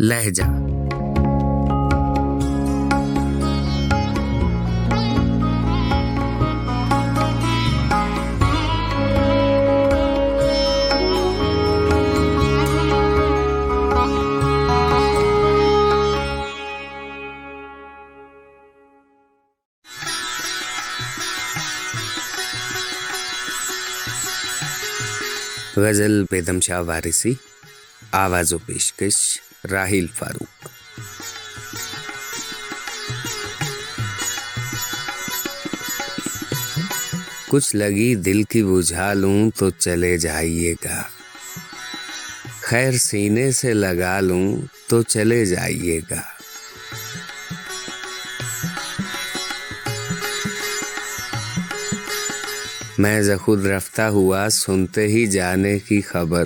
لہجہ۔ غزل بیدم شاہ وارثی۔ آواز و پیشکش راہیل فاروق۔ کچھ لگی دل کی بجھا لوں تو چلے جائیے گا۔ خیر سینے سے لگا لوں تو چلے جائیے گا۔ میں زخود رفتہ ہوا، سنتے ہی جانے کی خبر۔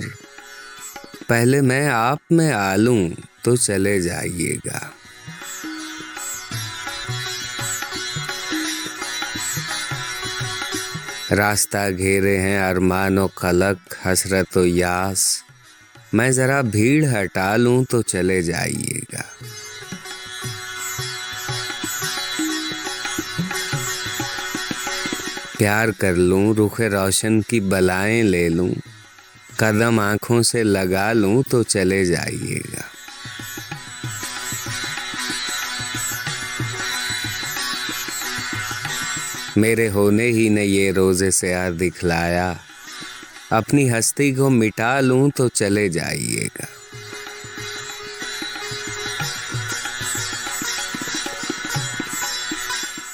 پہلے میں آپ میں آلوں تو چلے جائیے گا۔ راستہ گھیرے ہیں ارمان و قلق حسرت و یاس۔ میں ذرا بھیڑ ہٹا لوں تو چلے جائیے گا۔ پیار کر لوں، رخ روشن کی بلائیں لے لوں۔ قدم آنکھوں سے لگا لوں تو چلے جائیے گا۔ میرے ہونے ہی نے یہ روزے سے آ دکھلایا۔ اپنی ہستی کو مٹا لوں تو چلے جائیے گا۔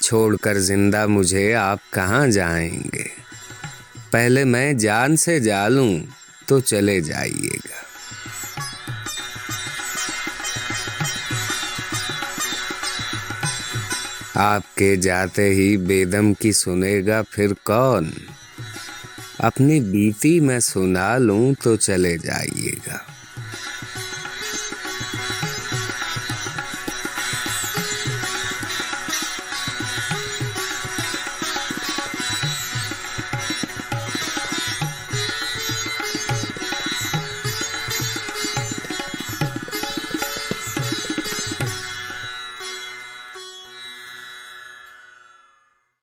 چھوڑ کر زندہ مجھے آپ کہاں جائیں گے؟ پہلے میں جان سے جالوں تو چلے جائیے گا۔ آپ کے جاتے ہی بیدم کی سنے گا پھر کون؟ اپنی بیتی میں سنا لوں تو چلے جائیے گا۔